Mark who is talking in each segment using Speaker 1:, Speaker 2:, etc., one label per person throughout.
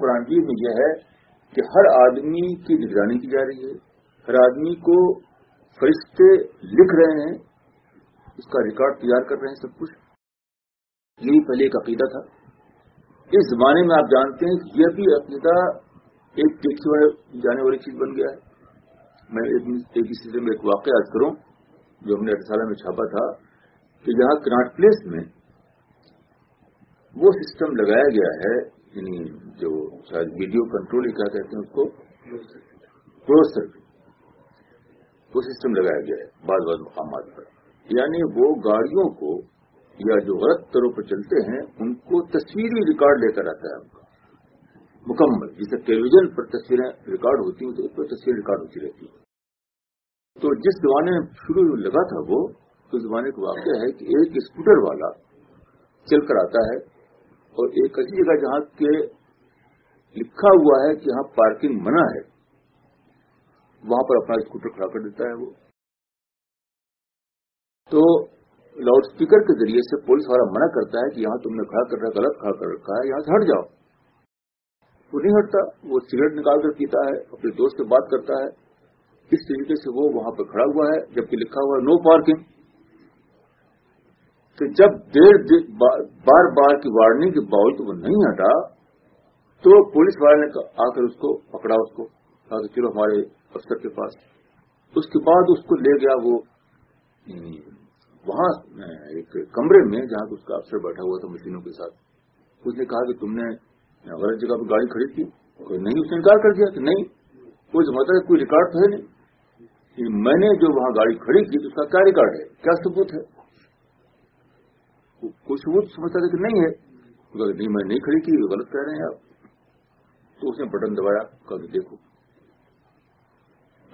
Speaker 1: قرآن میں یہ ہے کہ ہر آدمی کی نگرانی کی جا رہی ہے، ہر آدمی کو فرشتے لکھ رہے ہیں، اس کا ریکارڈ تیار کر رہے ہیں سب کچھ۔ یہی پہلے ایک عقیدہ تھا۔ اس زمانے میں آپ جانتے ہیں کہ یہ بھی عقیدہ ایک دیکھی جانے والی چیز بن گیا ہے۔ میں ایک سلسلے میں ایک واقعہ یاد کروں، جو ہم نے اٹھارہ میں چھاپا تھا کہ جہاں کناٹ پلیس میں وہ سسٹم لگایا گیا ہے جو شاید ویڈیو کنٹرول کیا کہتے ہیں اس کو کلوز سرکٹ وہ سسٹم لگایا گیا ہے بعض بعض مقامات پر۔ یعنی وہ گاڑیوں کو یا جو غلط طروں پر چلتے ہیں ان کو تصویری ریکارڈ لے کر آتا ہے ان کا۔ مکمل جسے ٹیلی ویژن پر تصویریں ریکارڈ ہوتی ہیں تو اس پر تصویر ریکارڈ ہوتی رہتی ہے تو جس زمانے میں شروع لگا تھا وہ اس زمانے کا واقعہ ہے کہ ایک اسکوٹر والا چل کر آتا ہے اور ایک ایسی جگہ جہاں کے لکھا ہوا ہے کہ یہاں پارکنگ منع ہے، وہاں پر اپنا اسکوٹر کھڑا کر دیتا ہے وہ۔ تو لاؤڈ اسپیکر کے ذریعے سے پولیس والا منع کرتا ہے کہ یہاں تم نے کھڑا کر رہا غلط کھڑا کر رکھا ہے، یہاں سے ہٹ جاؤ۔ وہ نہیں ہٹتا، وہ سگریٹ نکال کر پیتا ہے، اپنے دوست سے بات کرتا ہے۔ اس طریقے سے وہ وہاں پہ کھڑا ہوا ہے، جبکہ لکھا ہوا ہے نو پارکنگ۔ کہ جب دیر بار بار کی وارننگ کے باوجود وہ نہیں ہٹا، تو پولیس والے نے آ کر اس کو پکڑا، اس کو۔ کہا کہ چلو ہمارے افسر کے پاس۔ اس کے بعد اس کو لے گیا وہ یعنی وہاں ایک کمرے میں جہاں اس کا افسر بیٹھا ہوا تھا مشینوں کے ساتھ۔ اس نے کہا کہ تم نے غلط جگہ پہ گاڑی کھڑی تھی۔ نہیں، اس نے انکار کر دیا کہ نہیں، کوئی سمجھتا کوئی ریکارڈ تو ہے نہیں۔ یعنی میں نے جو وہاں گاڑی کھڑی کی تو اس کا کیا ریکارڈ ہے؟ کیا ثبوت ہے؟ کوئی ثبوت سمجھتا تھا کہ نہیں ہے۔ نہیں میں نہیں کھڑی کی غلط کہہ رہے ہیں آپ۔ تو اس نے بٹن دبایا کبھی دیکھو۔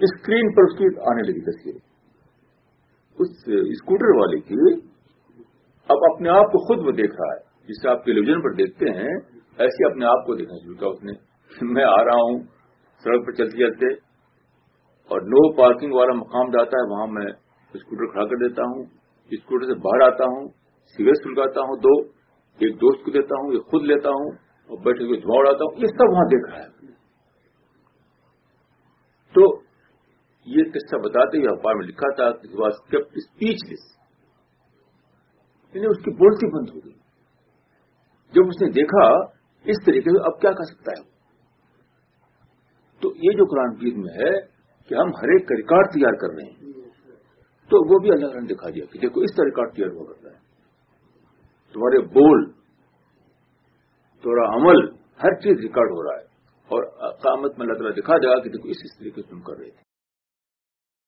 Speaker 1: اسکرین پر اس کی آنے لگی تصویر۔ اس اسکوٹر والے کی اب اپنے آپ کو خود وہ دیکھ رہا ہے۔ جسے آپ ٹیلی ویژن پر دیکھتے ہیں، ایسے اپنے آپ کو دیکھنا شروع کیا اس نے۔ میں آ رہا ہوں، سڑک پہ چلتے چلتے، اور نو پارکنگ والا مقام جاتا ہے، وہاں میں اسکوٹر کھڑا کر دیتا ہوں۔ اسکوٹر سے باہر آتا ہوں سگریٹ سلگاتا ہوں، دو، ایک دوست کو دیتا ہوں، ایک خود لیتا ہوں اور بیٹھے ہوئے دھواں اڑاتا ہوں، یہ سب وہاں دیکھ رہا ہے۔ تو یہ قصہ بتاتے ہوئے اخبار میں لکھا تھا کہ واز کیپٹ اسپیچ لیس یعنی اس کی بولتی بند ہو گئی۔ جب اس نے دیکھا، اس طریقے سے اب کیا کر سکتا ہے؟ تو یہ جو قرآن پیر میں ہے کہ ہم ہر ایک کا ریکارڈ تیار کر رہے ہیں۔ تو وہ بھی اللہ نے دکھا دیا کہ دیکھو، اس طرح ریکارڈ تیار ہوا کرتا ہے۔ تمہارے بول، تمہارا عمل، ہر چیز ریکارڈ ہو رہا ہے۔ اور قامت میں اللہ تعالیٰ دکھا جائے گا کہ دیکھو اس طریقے سے تم کر رہے تھے۔